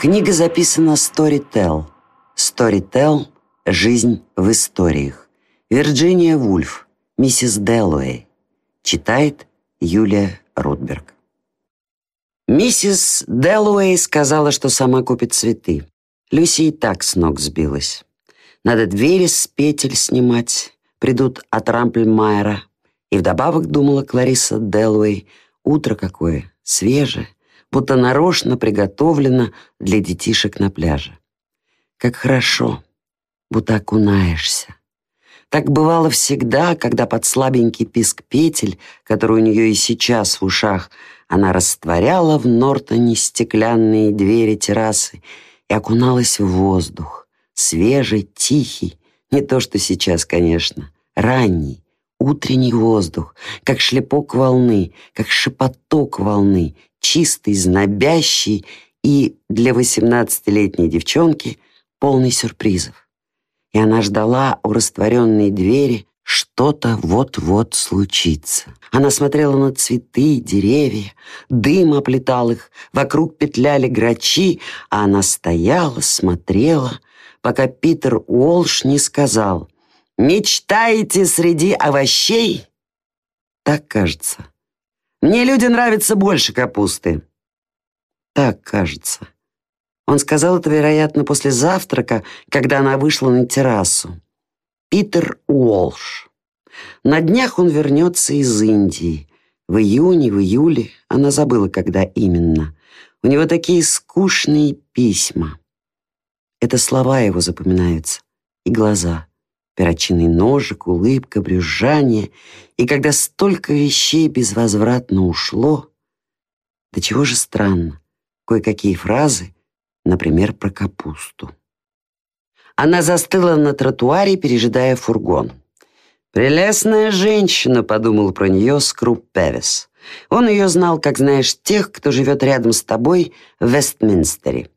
Книга записана Storytel. Storytel – жизнь в историях. Вирджиния Вульф, миссис Дэллоуэй. Читает Юлия Рудберг. Миссис Дэллоуэй сказала, что сама купит цветы. Люси и так с ног сбилась. Надо двери с петель снимать, придут от Рампльмайера. И вдобавок думала Клариса Дэллоуэй, утро какое, свежее, будто нарочно приготовлено для детишек на пляже. Как хорошо, будто окунаешься. Так бывало всегда, когда под слабенький писк петель, который у нее и сейчас в ушах, она растворяла в Нортоне стеклянные двери террасы и окуналась в воздух, свежий, тихий, не то что сейчас, конечно, ранний, утренний воздух, как шлепок волны, как шепоток волны, чистый, знобящий и для восемнадцатилетней девчонки полный сюрпризов. И она ждала у растворенной двери что-то вот-вот случится. Она смотрела на цветы, деревья, дым оплетал их, вокруг петляли грачи, а она стояла, смотрела, пока Питер Уолш не сказал «Мечтаете среди овощей?» Так кажется. Мне люди нравятся больше капусты. Так кажется. Он сказал это, вероятно, после завтрака, когда она вышла на террасу. Питер Уолш. На днях он вернется из Индии. В июне, в июле, она забыла, когда именно. У него такие скучные письма. Это слова его запоминаются. И глаза перочинный ножик, улыбка, брюзжание. И когда столько вещей безвозвратно ушло, до чего же странно, кое-какие фразы, например, про капусту. Она застыла на тротуаре, пережидая фургон. «Прелестная женщина», — подумал про нее Скруп Певис. Он ее знал, как знаешь, тех, кто живет рядом с тобой в Вестминстере.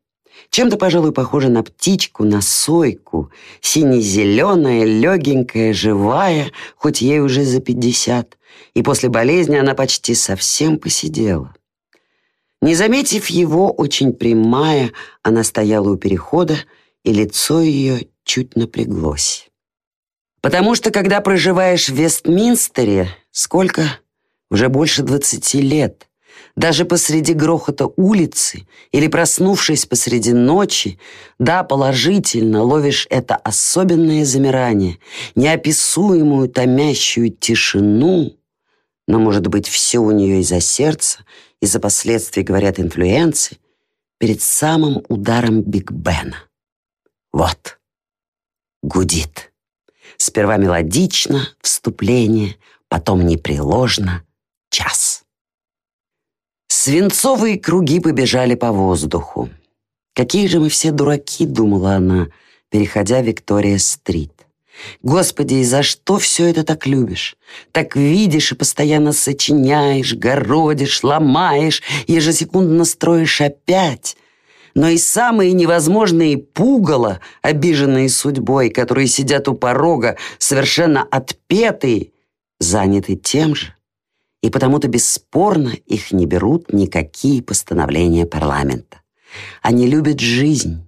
Чем-то, пожалуй, похожа на птичку, на сойку. Сине-зеленая, легенькая, живая, хоть ей уже за пятьдесят. И после болезни она почти совсем посидела. Не заметив его, очень прямая, она стояла у перехода, и лицо ее чуть напряглось. Потому что, когда проживаешь в Вестминстере, сколько? Уже больше двадцати лет – даже посреди грохота улицы или проснувшись посреди ночи, да, положительно ловишь это особенное замирание, неописуемую томящую тишину, но, может быть, все у нее из-за сердца, из-за последствий, говорят инфлюенции, перед самым ударом Биг Бена. Вот. Гудит. Сперва мелодично, вступление, потом непреложно, час. Свинцовые круги побежали по воздуху. «Какие же мы все дураки», — думала она, переходя Виктория-стрит. «Господи, и за что все это так любишь? Так видишь и постоянно сочиняешь, городишь, ломаешь, ежесекундно строишь опять». Но и самые невозможные пугало, обиженные судьбой, которые сидят у порога, совершенно отпетые, заняты тем же и потому-то бесспорно их не берут никакие постановления парламента. Они любят жизнь.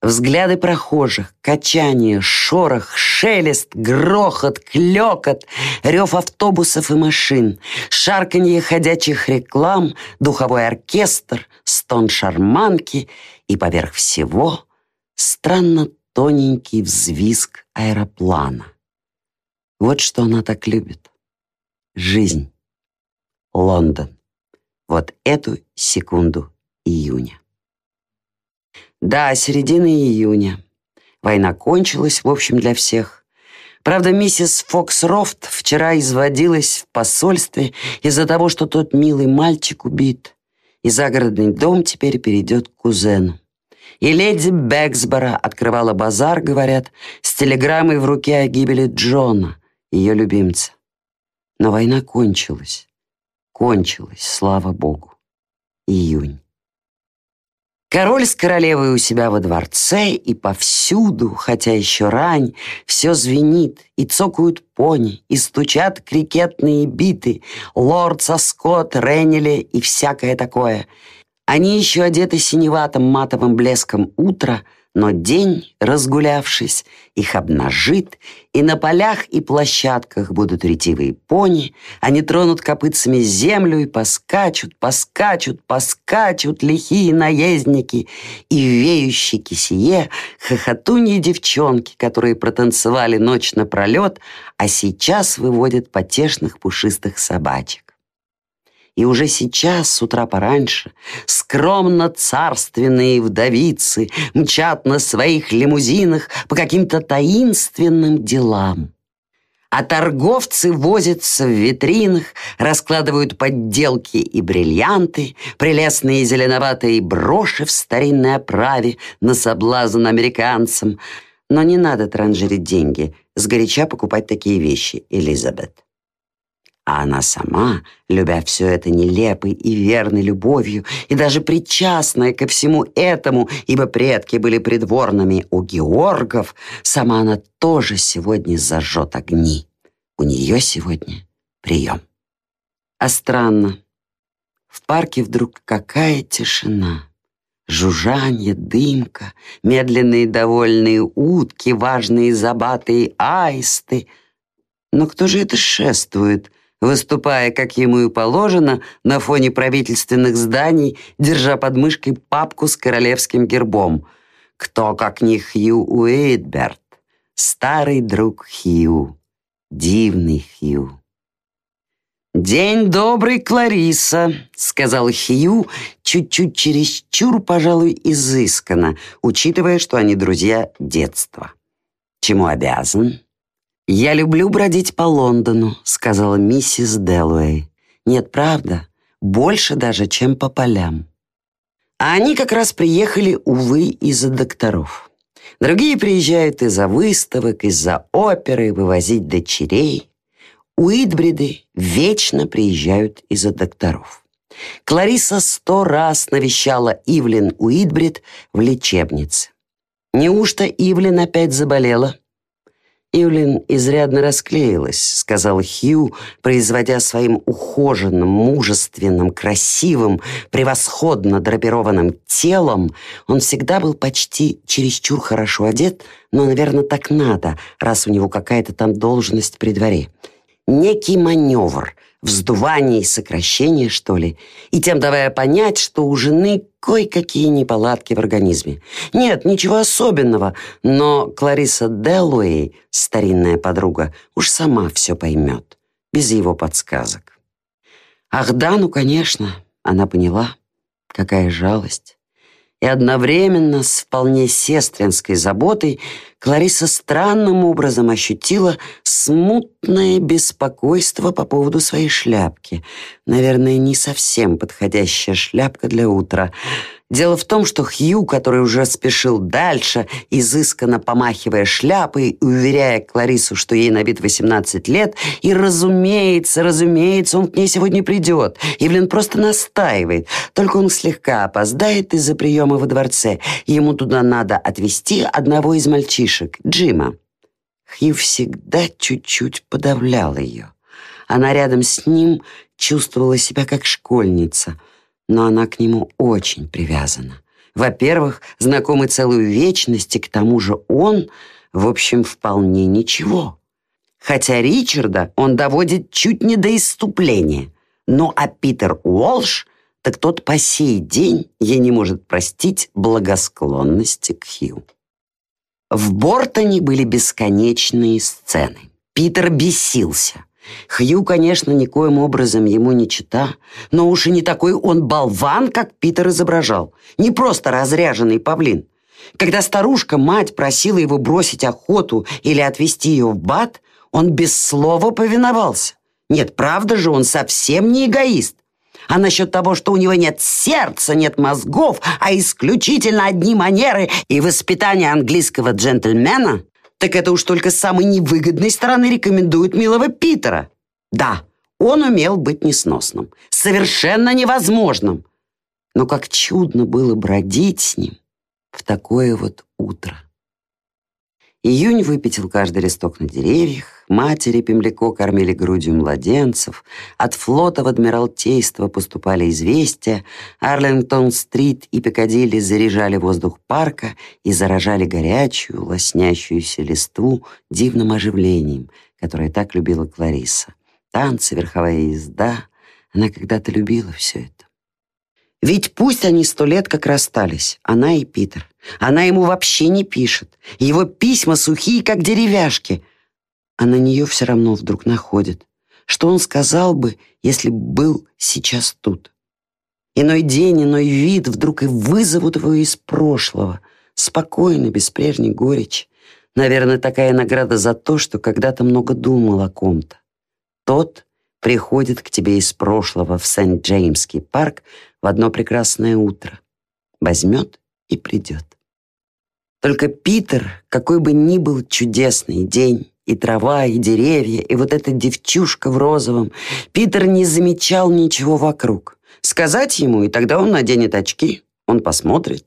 Взгляды прохожих, качание, шорох, шелест, грохот, клекот, рев автобусов и машин, шарканье ходячих реклам, духовой оркестр, стон шарманки и поверх всего странно тоненький взвизг аэроплана. Вот что она так любит. Жизнь. Лондон. Вот эту секунду июня. Да, середина июня. Война кончилась, в общем, для всех. Правда, миссис Фоксрофт вчера изводилась в посольстве из-за того, что тот милый мальчик убит, и загородный дом теперь перейдет к кузену. И леди Бэксбора открывала базар, говорят, с телеграммой в руке о гибели Джона, ее любимца. Но война кончилась. Кончилось, слава богу. Июнь. Король с королевой у себя во дворце, и повсюду, хотя еще рань, все звенит, и цокают пони, и стучат крикетные биты, лорд со Скотт, Реннеле и всякое такое. Они еще одеты синеватым матовым блеском утра, но день, разгулявшись, их обнажит, и на полях и площадках будут ретивые пони, они тронут копытцами землю и поскачут, поскачут, поскачут лихие наездники и веющие кисие, хохотуньи девчонки, которые протанцевали ночь напролет, а сейчас выводят потешных пушистых собачек. И уже сейчас, с утра пораньше, скромно царственные вдовицы мчат на своих лимузинах по каким-то таинственным делам. А торговцы возятся в витринах, раскладывают подделки и бриллианты, прелестные зеленоватые броши в старинной оправе на соблазн американцам. Но не надо транжирить деньги, сгоряча покупать такие вещи, Элизабет. А она сама, любя все это нелепой и верной любовью, и даже причастная ко всему этому, ибо предки были придворными у Георгов, сама она тоже сегодня зажжет огни. У нее сегодня прием. А странно, в парке вдруг какая тишина. Жужжанье, дымка, медленные довольные утки, важные забатые аисты. Но кто же это шествует — выступая, как ему и положено, на фоне правительственных зданий, держа под мышкой папку с королевским гербом. Кто, как не Хью Уэйтберт, старый друг Хью, дивный Хью. «День добрый, Клариса», — сказал Хью, чуть-чуть чересчур, пожалуй, изысканно, учитывая, что они друзья детства. «Чему обязан?» «Я люблю бродить по Лондону», — сказала миссис Дэллоуэй. «Нет, правда, больше даже, чем по полям». А они как раз приехали, увы, из-за докторов. Другие приезжают из-за выставок, из-за оперы, вывозить дочерей. Уитбриды вечно приезжают из-за докторов. Клариса сто раз навещала Ивлин Уитбрид в лечебнице. Неужто Ивлин опять заболела? Ивлин изрядно расклеилась, сказал Хью, производя своим ухоженным, мужественным, красивым, превосходно драпированным телом. Он всегда был почти чересчур хорошо одет, но, наверное, так надо, раз у него какая-то там должность при дворе. Некий маневр, вздувание и сокращение, что ли, и тем давая понять, что у жены кое-какие неполадки в организме. Нет, ничего особенного, но Клариса Делуэй, старинная подруга, уж сама все поймет, без его подсказок. Ах да, ну, конечно, она поняла, какая жалость. И одновременно с вполне сестринской заботой Клариса странным образом ощутила смутное беспокойство по поводу своей шляпки. Наверное, не совсем подходящая шляпка для утра. Дело в том, что Хью, который уже спешил дальше, изысканно помахивая шляпой и уверяя Кларису, что ей на вид 18 лет, и, разумеется, разумеется, он к ней сегодня придет. Ивлин просто настаивает, только он слегка опоздает из-за приема во дворце. Ему туда надо отвезти одного из мальчишек, Джима. Хью всегда чуть-чуть подавлял ее. Она рядом с ним чувствовала себя как школьница – но она к нему очень привязана. Во-первых, знакомы целую вечность, и к тому же он, в общем, вполне ничего. Хотя Ричарда он доводит чуть не до иступления. Ну а Питер Уолш, так тот по сей день ей не может простить благосклонности к Хью. В Бортоне были бесконечные сцены. Питер бесился – Хью, конечно, никоим образом ему не чита, но уж и не такой он болван, как Питер изображал. Не просто разряженный павлин. Когда старушка-мать просила его бросить охоту или отвезти ее в бат, он без слова повиновался. Нет, правда же, он совсем не эгоист. А насчет того, что у него нет сердца, нет мозгов, а исключительно одни манеры и воспитание английского джентльмена, так это уж только с самой невыгодной стороны рекомендуют милого Питера. Да, он умел быть несносным, совершенно невозможным. Но как чудно было бродить с ним в такое вот утро. Июнь выпятил каждый листок на деревьях, матери Пемляко кормили грудью младенцев, от флота в Адмиралтейство поступали известия, Арлингтон-стрит и Пикадилли заряжали воздух парка и заражали горячую, лоснящуюся листву дивным оживлением, которое так любила Клариса. Танцы, верховая езда. Она когда-то любила все это. Ведь пусть они сто лет как расстались, она и Питер. Она ему вообще не пишет. Его письма сухие, как деревяшки. А на нее все равно вдруг находит. Что он сказал бы, если был сейчас тут? Иной день, иной вид вдруг и вызовут его из прошлого. Спокойно, без прежней горечи. Наверное, такая награда за то, что когда-то много думал о ком-то. Тот приходит к тебе из прошлого в Сент-Джеймский парк в одно прекрасное утро. Возьмет и придет. Только Питер, какой бы ни был чудесный день, и трава, и деревья, и вот эта девчушка в розовом, Питер не замечал ничего вокруг. Сказать ему, и тогда он наденет очки, он посмотрит.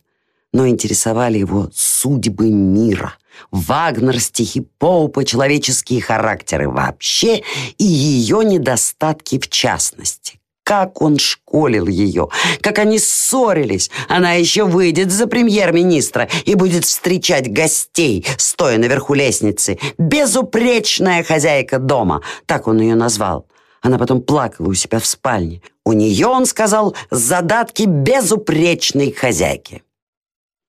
Но интересовали его судьбы мира, Вагнер, стихи Поупа, человеческие характеры вообще и ее недостатки в частности как он школил ее, как они ссорились. Она еще выйдет за премьер-министра и будет встречать гостей, стоя наверху лестницы. Безупречная хозяйка дома, так он ее назвал. Она потом плакала у себя в спальне. У нее, он сказал, задатки безупречной хозяйки.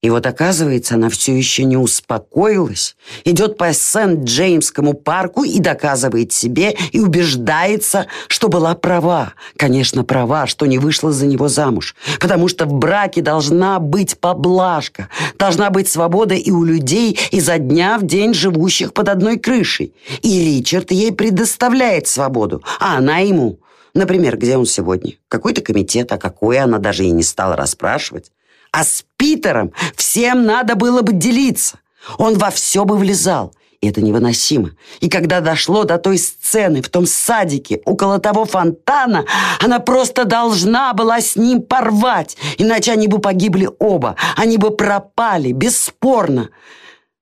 И вот оказывается, она все еще не успокоилась, идет по Сент-Джеймскому парку и доказывает себе и убеждается, что была права. Конечно, права, что не вышла за него замуж. Потому что в браке должна быть поблажка, должна быть свобода и у людей изо дня в день живущих под одной крышей. И Ричард ей предоставляет свободу, а она ему. Например, где он сегодня? Какой-то комитет, а какой она даже и не стала расспрашивать. А с Питером всем надо было бы делиться. Он во все бы влезал. И это невыносимо. И когда дошло до той сцены в том садике около того фонтана, она просто должна была с ним порвать, иначе они бы погибли оба, они бы пропали, бесспорно.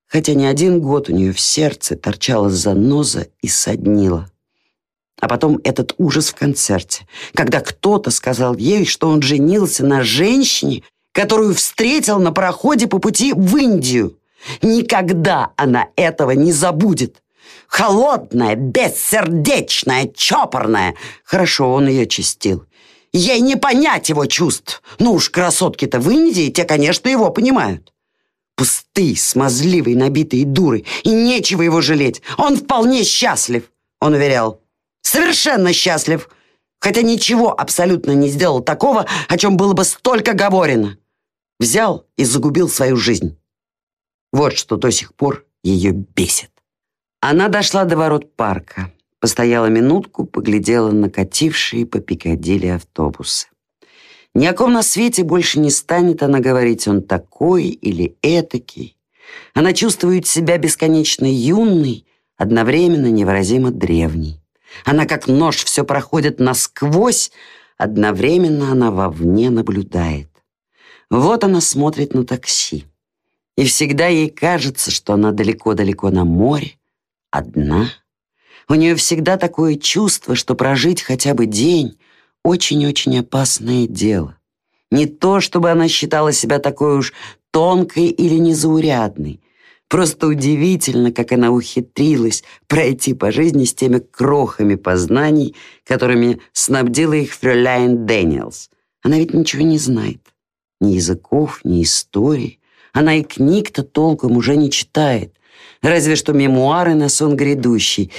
Хотя не один год у нее в сердце торчала заноза и соднила. А потом этот ужас в концерте, когда кто-то сказал ей, что он женился на женщине, которую встретил на пароходе по пути в Индию. Никогда она этого не забудет. Холодная, бессердечная, чопорная. Хорошо, он ее чистил. Ей не понять его чувств. Ну уж красотки-то в Индии, те, конечно, его понимают. Пустые, смазливые, набитые дуры. И нечего его жалеть. Он вполне счастлив, он уверял. Совершенно счастлив. Хотя ничего абсолютно не сделал такого, о чем было бы столько говорено. Взял и загубил свою жизнь. Вот что до сих пор ее бесит. Она дошла до ворот парка, постояла минутку, поглядела на катившие по Пикадилли автобусы. Ни о ком на свете больше не станет она говорить, он такой или этакий. Она чувствует себя бесконечно юной, одновременно невыразимо древней. Она как нож все проходит насквозь, одновременно она вовне наблюдает. Вот она смотрит на такси. И всегда ей кажется, что она далеко-далеко на море, одна. У нее всегда такое чувство, что прожить хотя бы день — очень-очень опасное дело. Не то, чтобы она считала себя такой уж тонкой или незаурядной. Просто удивительно, как она ухитрилась пройти по жизни с теми крохами познаний, которыми снабдила их фрюляйн Дэниелс. Она ведь ничего не знает ни языков, ни истории. Она и книг-то толком уже не читает, разве что мемуары на сон грядущий. И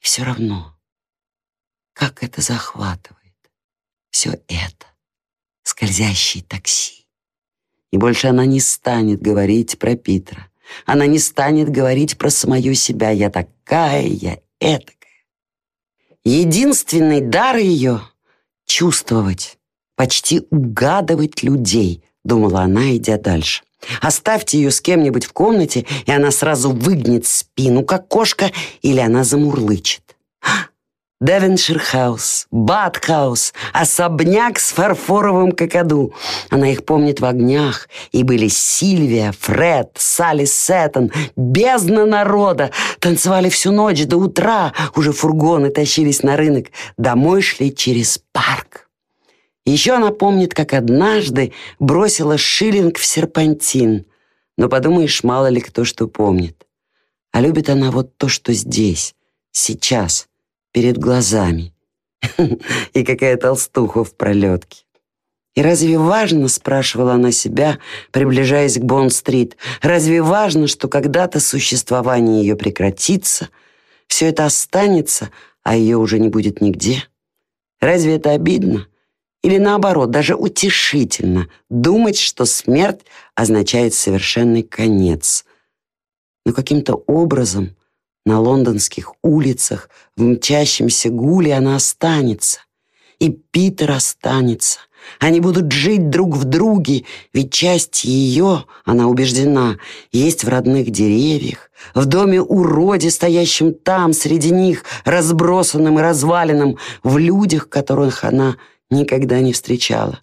все равно, как это захватывает, все это, скользящие такси. И больше она не станет говорить про Питера. Она не станет говорить про самую себя. Я такая, я этакая. Единственный дар ее — чувствовать, почти угадывать людей, думала она, идя дальше. Оставьте ее с кем-нибудь в комнате, и она сразу выгнет спину, как кошка, или она замурлычет. Девеншир-хаус, Бат-хаус, особняк с фарфоровым какаду. Она их помнит в огнях. И были Сильвия, Фред, Салли Сеттон, бездна народа. Танцевали всю ночь до утра. Уже фургоны тащились на рынок. Домой шли через парк. Еще она помнит, как однажды бросила шиллинг в серпантин. Но подумаешь, мало ли кто что помнит. А любит она вот то, что здесь, сейчас — перед глазами. И какая толстуха в пролетке. И разве важно, спрашивала она себя, приближаясь к Бонн-стрит, разве важно, что когда-то существование ее прекратится, все это останется, а ее уже не будет нигде? Разве это обидно? Или наоборот, даже утешительно думать, что смерть означает совершенный конец? Но каким-то образом на лондонских улицах, в мчащемся гуле она останется. И Питер останется. Они будут жить друг в друге, ведь часть ее, она убеждена, есть в родных деревьях, в доме уроде, стоящем там, среди них, разбросанным и разваленным, в людях, которых она никогда не встречала.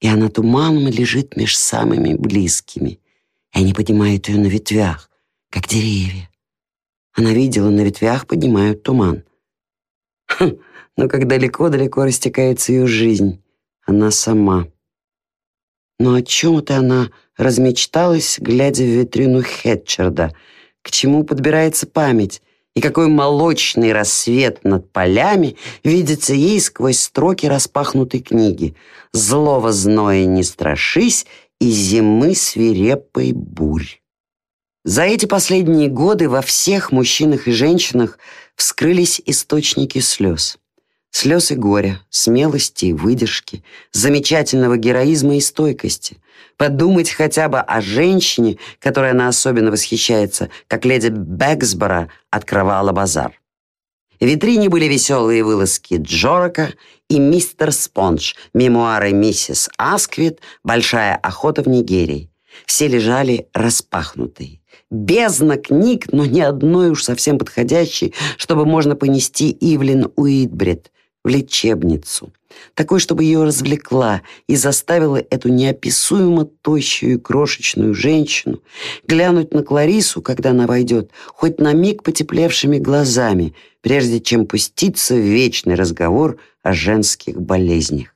И она туманом лежит меж самыми близкими, и они поднимают ее на ветвях, как деревья. Она видела, на ветвях поднимают туман. Хм, но как далеко-далеко растекается ее жизнь, она сама. Но о чем это она размечталась, глядя в витрину Хетчерда? К чему подбирается память? И какой молочный рассвет над полями видится ей сквозь строки распахнутой книги. «Злого зноя не страшись, и зимы свирепой бурь». За эти последние годы во всех мужчинах и женщинах вскрылись источники слез. Слез и горя, смелости и выдержки, замечательного героизма и стойкости. Подумать хотя бы о женщине, которой она особенно восхищается, как леди Бэксбора открывала базар. В витрине были веселые вылазки Джорака и «Мистер Спонж», мемуары миссис Асквит, «Большая охота в Нигерии». Все лежали распахнутые. Бездна книг, но ни одной уж совсем подходящей, чтобы можно понести Ивлин Уитбрид в лечебницу. Такой, чтобы ее развлекла и заставила эту неописуемо тощую и крошечную женщину глянуть на Кларису, когда она войдет, хоть на миг потеплевшими глазами, прежде чем пуститься в вечный разговор о женских болезнях.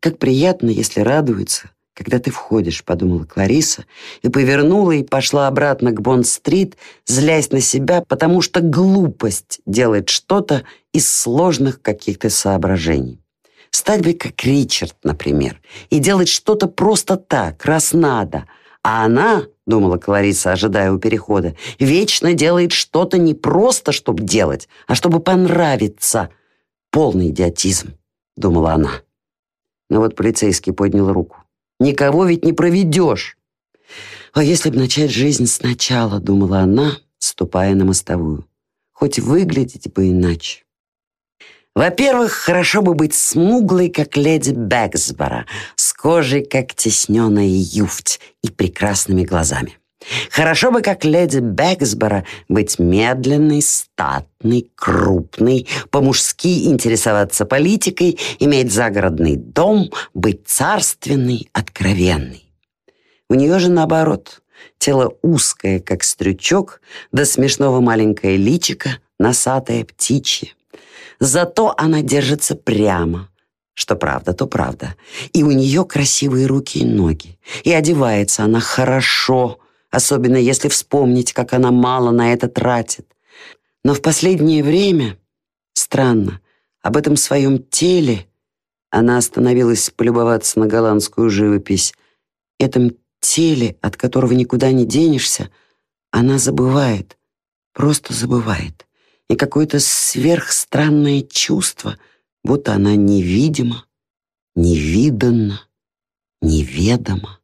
Как приятно, если радуется, когда ты входишь», — подумала Клариса, и повернула и пошла обратно к Бонд-стрит, злясь на себя, потому что глупость делает что-то из сложных каких-то соображений. Стать бы как Ричард, например, и делать что-то просто так, раз надо. А она, думала Клариса, ожидая у перехода, вечно делает что-то не просто, чтобы делать, а чтобы понравиться. Полный идиотизм, думала она. Но вот полицейский поднял руку. Никого ведь не проведешь. А если бы начать жизнь сначала, думала она, ступая на мостовую. Хоть выглядеть бы иначе. Во-первых, хорошо бы быть смуглой, как леди Бэксбора, с кожей, как тесненная юфть, и прекрасными глазами. Хорошо бы, как леди Бэксбора, быть медленной, статной, крупной, по-мужски интересоваться политикой, иметь загородный дом, быть царственной, откровенной. У нее же наоборот, тело узкое, как стрючок, до смешного маленькое личико, носатое птичье. Зато она держится прямо, что правда, то правда. И у нее красивые руки и ноги. И одевается она хорошо, особенно если вспомнить, как она мало на это тратит. Но в последнее время, странно, об этом своем теле она остановилась полюбоваться на голландскую живопись. Этом теле, от которого никуда не денешься, она забывает, просто забывает. И какое-то сверхстранное чувство, будто она невидима, невиданна, неведома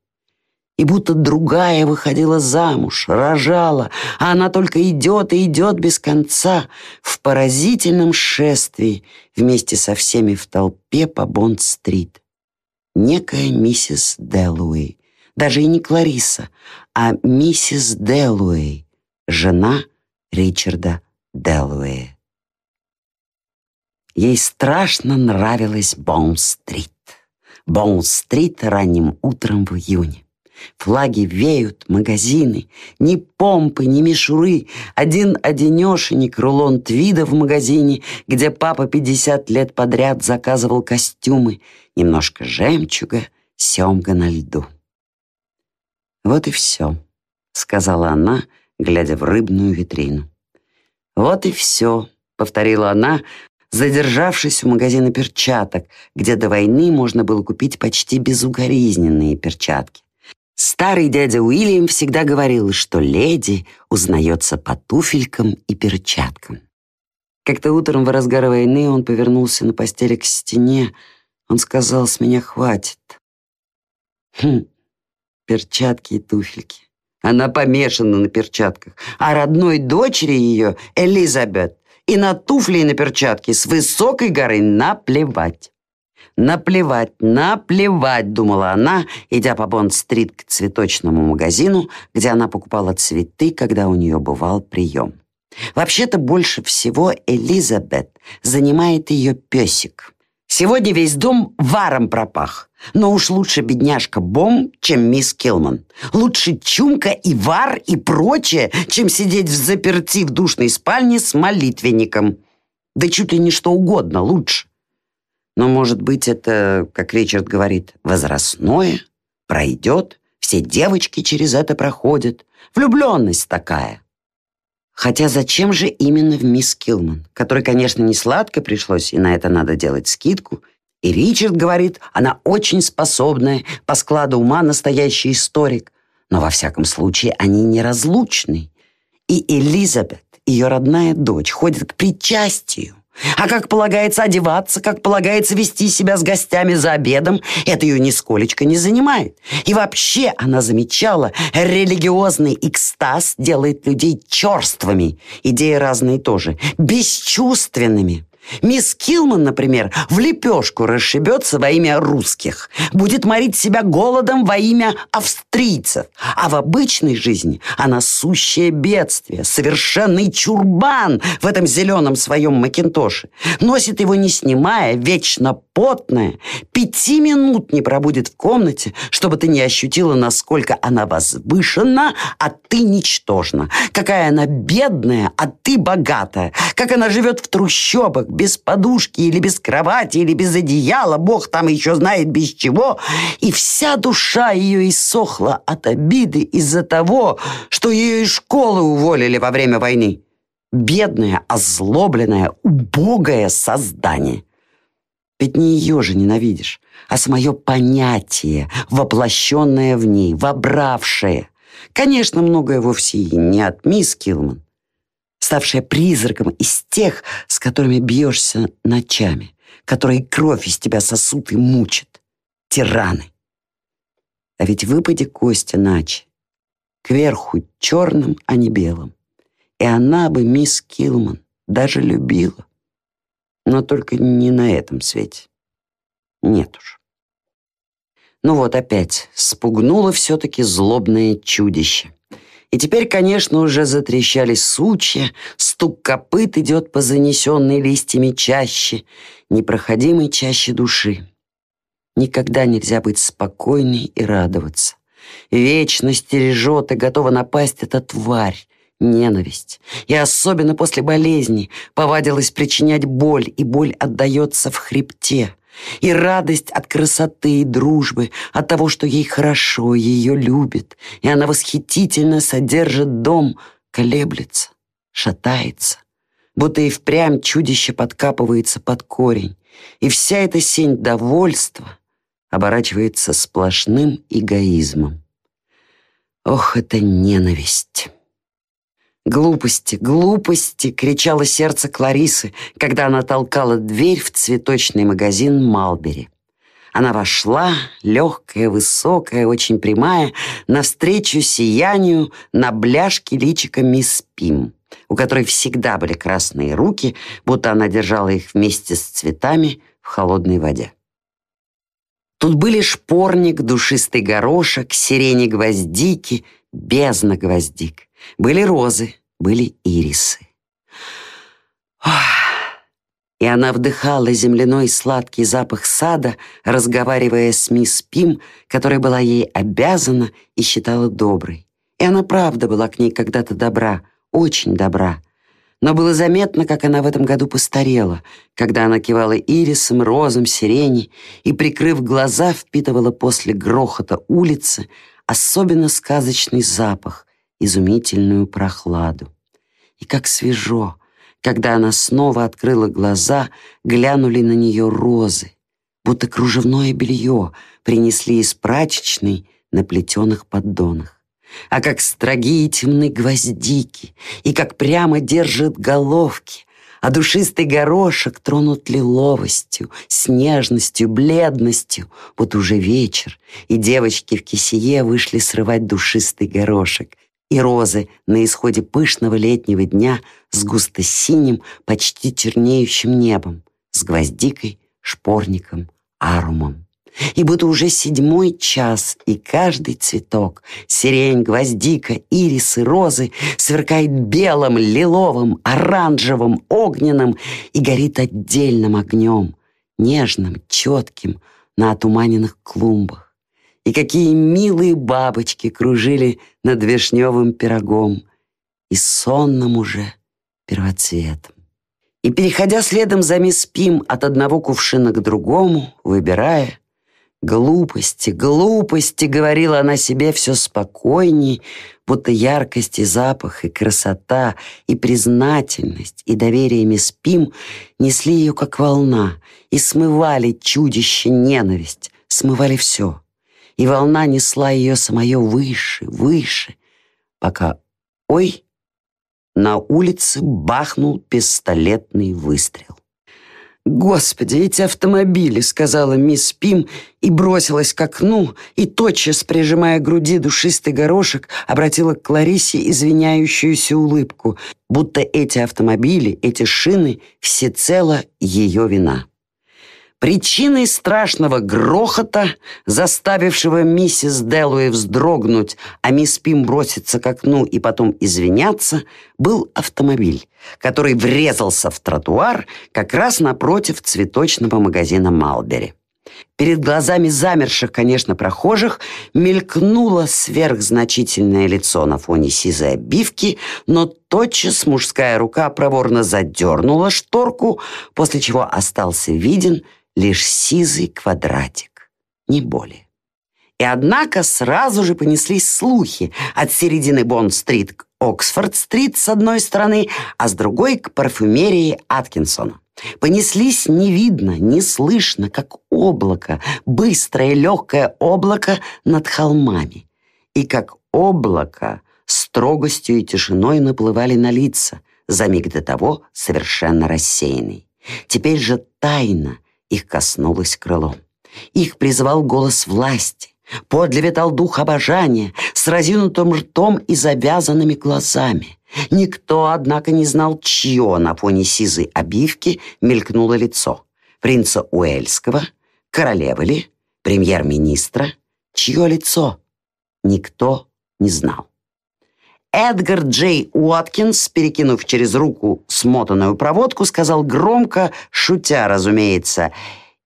и будто другая выходила замуж, рожала, а она только идет и идет без конца в поразительном шествии вместе со всеми в толпе по Бонд-стрит. Некая миссис Дэллоуэй, даже и не Клариса, а миссис Дэллоуэй, жена Ричарда Дэллоуэя. Ей страшно нравилась Боун-стрит. Боун-стрит ранним утром в июне. Флаги веют, магазины, ни помпы, ни мишуры. Один-одинешенек рулон твида в магазине, где папа 50 лет подряд заказывал костюмы. Немножко жемчуга, семга на льду. «Вот и все», — сказала она, глядя в рыбную витрину. «Вот и все», — повторила она, задержавшись у магазина перчаток, где до войны можно было купить почти безукоризненные перчатки. Старый дядя Уильям всегда говорил, что леди узнается по туфелькам и перчаткам. Как-то утром в разгар войны он повернулся на постели к стене. Он сказал, с меня хватит. Хм, перчатки и туфельки. Она помешана на перчатках, а родной дочери ее, Элизабет, и на туфли и на перчатки с высокой горы наплевать. «Наплевать, наплевать», — думала она, идя по Бонд-стрит к цветочному магазину, где она покупала цветы, когда у нее бывал прием. Вообще-то больше всего Элизабет занимает ее песик. Сегодня весь дом варом пропах. Но уж лучше бедняжка Бом, чем мисс Килман. Лучше чумка и вар и прочее, чем сидеть в заперти в душной спальне с молитвенником. Да чуть ли не что угодно лучше. Но, может быть, это, как Ричард говорит, возрастное, пройдет, все девочки через это проходят. Влюбленность такая. Хотя зачем же именно в мисс Килман, которой, конечно, не сладко пришлось, и на это надо делать скидку. И Ричард говорит, она очень способная, по складу ума настоящий историк. Но во всяком случае они неразлучны. И Элизабет, ее родная дочь, ходит к причастию. А как полагается одеваться, как полагается вести себя с гостями за обедом, это ее нисколечко не занимает. И вообще она замечала, религиозный экстаз делает людей черствыми, идеи разные тоже, бесчувственными. Мисс Килман, например, в лепешку расшибется во имя русских, будет морить себя голодом во имя австрийцев, а в обычной жизни она сущее бедствие, совершенный чурбан в этом зеленом своем макинтоше. Носит его не снимая, вечно потная, пяти минут не пробудет в комнате, чтобы ты не ощутила, насколько она возвышена, а ты ничтожна. Какая она бедная, а ты богатая. Как она живет в трущобах, без подушки или без кровати, или без одеяла, бог там еще знает без чего. И вся душа ее иссохла от обиды из-за того, что ее из школы уволили во время войны. Бедное, озлобленное, убогое создание. Ведь не ее же ненавидишь, а самое понятие, воплощенное в ней, вобравшее. Конечно, многое вовсе и не от мисс Килман ставшая призраком из тех, с которыми бьешься ночами, которые кровь из тебя сосут и мучат. Тираны. А ведь выпади кость иначе. Кверху черным, а не белым. И она бы мисс Килман даже любила. Но только не на этом свете. Нет уж. Ну вот опять, спугнуло все-таки злобное чудище. И теперь, конечно, уже затрещали сучья, стук копыт идет по занесенной листьями чаще, непроходимой чаще души. Никогда нельзя быть спокойной и радоваться. Вечно стережет и готова напасть эта тварь, ненависть. И особенно после болезни повадилась причинять боль, и боль отдается в хребте. И радость от красоты и дружбы, от того, что ей хорошо, ее любит, и она восхитительно содержит дом, колеблется, шатается, будто и впрямь чудище подкапывается под корень, и вся эта сень довольства оборачивается сплошным эгоизмом. Ох, это ненависть! «Глупости, глупости!» — кричало сердце Кларисы, когда она толкала дверь в цветочный магазин Малбери. Она вошла, легкая, высокая, очень прямая, навстречу сиянию на бляшке личика мисс Пим, у которой всегда были красные руки, будто она держала их вместе с цветами в холодной воде. Тут были шпорник, душистый горошек, сирени гвоздики, бездна гвоздик. Были розы, были ирисы. И она вдыхала земляной сладкий запах сада, разговаривая с мисс Пим, которая была ей обязана и считала доброй. И она правда была к ней когда-то добра, очень добра. Но было заметно, как она в этом году постарела, когда она кивала ирисом, розом, сирени и, прикрыв глаза, впитывала после грохота улицы особенно сказочный запах, изумительную прохладу. И как свежо, когда она снова открыла глаза, глянули на нее розы, будто кружевное белье принесли из прачечной на плетеных поддонах а как строги и темны гвоздики, и как прямо держат головки, а душистый горошек тронут лиловостью, снежностью, бледностью. Вот уже вечер, и девочки в кисее вышли срывать душистый горошек, и розы на исходе пышного летнего дня с густо-синим, почти чернеющим небом, с гвоздикой, шпорником, арумом. И будто уже седьмой час, и каждый цветок — сирень, гвоздика, ирисы, розы — сверкает белым, лиловым, оранжевым, огненным и горит отдельным огнем, нежным, четким, на отуманенных клумбах. И какие милые бабочки кружили над вишневым пирогом и сонным уже первоцветом. И, переходя следом за мисс Пим от одного кувшина к другому, выбирая, Глупости, глупости, говорила она себе все спокойней, будто яркость и запах, и красота, и признательность, и доверие мисс Пим несли ее как волна и смывали чудище ненависть, смывали все. И волна несла ее самое выше, выше, пока, ой, на улице бахнул пистолетный выстрел. «Господи, эти автомобили!» — сказала мисс Пим и бросилась к окну, и тотчас, прижимая к груди душистый горошек, обратила к Кларисе извиняющуюся улыбку, будто эти автомобили, эти шины — всецело ее вина. Причиной страшного грохота, заставившего миссис Дэллоуэй вздрогнуть, а мисс Пим броситься к окну и потом извиняться, был автомобиль, который врезался в тротуар как раз напротив цветочного магазина «Малбери». Перед глазами замерших, конечно, прохожих мелькнуло сверхзначительное лицо на фоне сизой обивки, но тотчас мужская рука проворно задернула шторку, после чего остался виден – лишь сизый квадратик, не более. И однако сразу же понеслись слухи от середины Бонд-стрит к Оксфорд-стрит с одной стороны, а с другой к парфюмерии Аткинсона. Понеслись не видно, не слышно, как облако, быстрое легкое облако над холмами. И как облако строгостью и тишиной наплывали на лица, за миг до того совершенно рассеянный. Теперь же тайно, их коснулось крыло. Их призывал голос власти. Подле дух обожания с разинутым ртом и завязанными глазами. Никто, однако, не знал, чье на фоне сизой обивки мелькнуло лицо. Принца Уэльского, королевы ли, премьер-министра, чье лицо? Никто не знал. Эдгар Джей Уоткинс, перекинув через руку смотанную проводку, сказал громко, шутя, разумеется,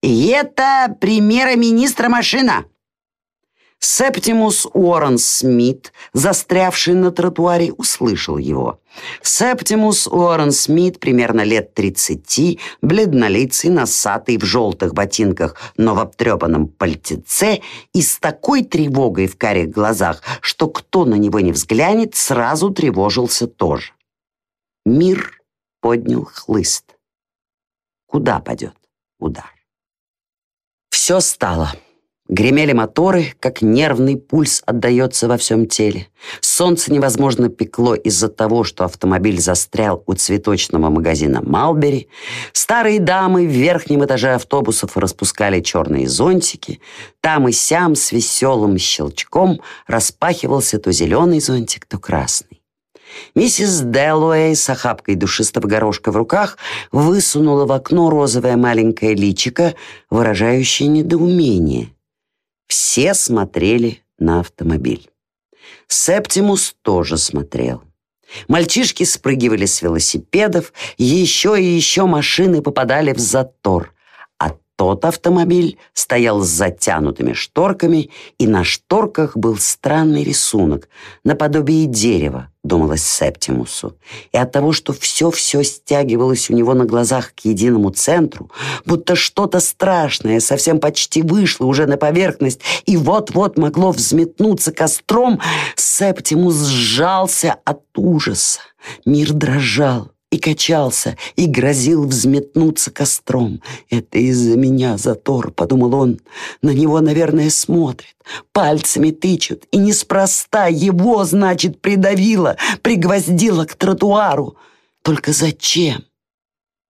«И это премьера-министра машина!» Септимус Уоррен Смит, застрявший на тротуаре, услышал его. Септимус Уоррен Смит, примерно лет тридцати, бледнолицый, носатый, в желтых ботинках, но в обтрепанном пальтеце и с такой тревогой в карих глазах, что кто на него не взглянет, сразу тревожился тоже. Мир поднял хлыст. Куда пойдет удар? Все стало. Гремели моторы, как нервный пульс отдается во всем теле. Солнце невозможно пекло из-за того, что автомобиль застрял у цветочного магазина «Малбери». Старые дамы в верхнем этаже автобусов распускали черные зонтики. Там и сям с веселым щелчком распахивался то зеленый зонтик, то красный. Миссис Дэллоуэй с охапкой душистого горошка в руках высунула в окно розовое маленькое личико, выражающее недоумение. Все смотрели на автомобиль. Септимус тоже смотрел. Мальчишки спрыгивали с велосипедов, еще и еще машины попадали в затор. Тот автомобиль стоял с затянутыми шторками, и на шторках был странный рисунок, наподобие дерева, думалось Септимусу. И от того, что все-все стягивалось у него на глазах к единому центру, будто что-то страшное совсем почти вышло уже на поверхность и вот-вот могло взметнуться костром, Септимус сжался от ужаса. Мир дрожал и качался, и грозил взметнуться костром. «Это из-за меня затор», — подумал он. «На него, наверное, смотрят, пальцами тычут, и неспроста его, значит, придавило, пригвоздило к тротуару. Только зачем?»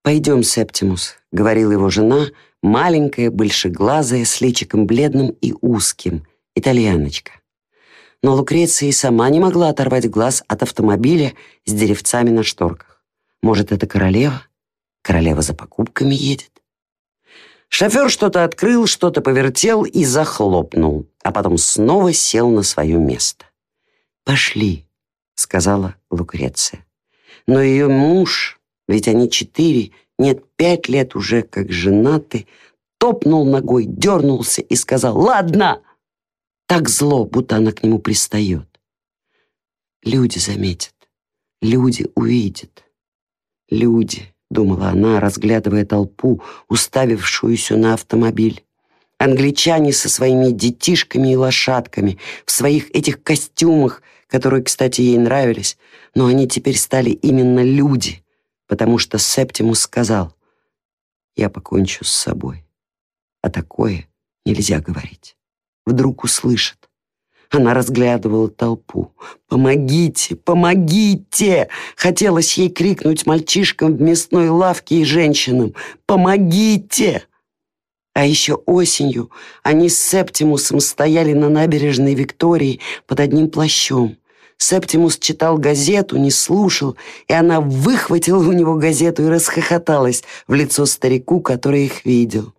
«Пойдем, Септимус», — говорила его жена, маленькая, большеглазая, с личиком бледным и узким, итальяночка. Но Лукреция и сама не могла оторвать глаз от автомобиля с деревцами на шторках. Может, это королева? Королева за покупками едет. Шофер что-то открыл, что-то повертел и захлопнул, а потом снова сел на свое место. «Пошли», — сказала Лукреция. Но ее муж, ведь они четыре, нет, пять лет уже как женаты, топнул ногой, дернулся и сказал «Ладно!» Так зло, будто она к нему пристает. Люди заметят, люди увидят. «Люди», — думала она, разглядывая толпу, уставившуюся на автомобиль. Англичане со своими детишками и лошадками, в своих этих костюмах, которые, кстати, ей нравились, но они теперь стали именно люди, потому что Септимус сказал, «Я покончу с собой». А такое нельзя говорить. Вдруг услышат. Она разглядывала толпу. «Помогите! Помогите!» Хотелось ей крикнуть мальчишкам в мясной лавке и женщинам. «Помогите!» А еще осенью они с Септимусом стояли на набережной Виктории под одним плащом. Септимус читал газету, не слушал, и она выхватила у него газету и расхохоталась в лицо старику, который их видел.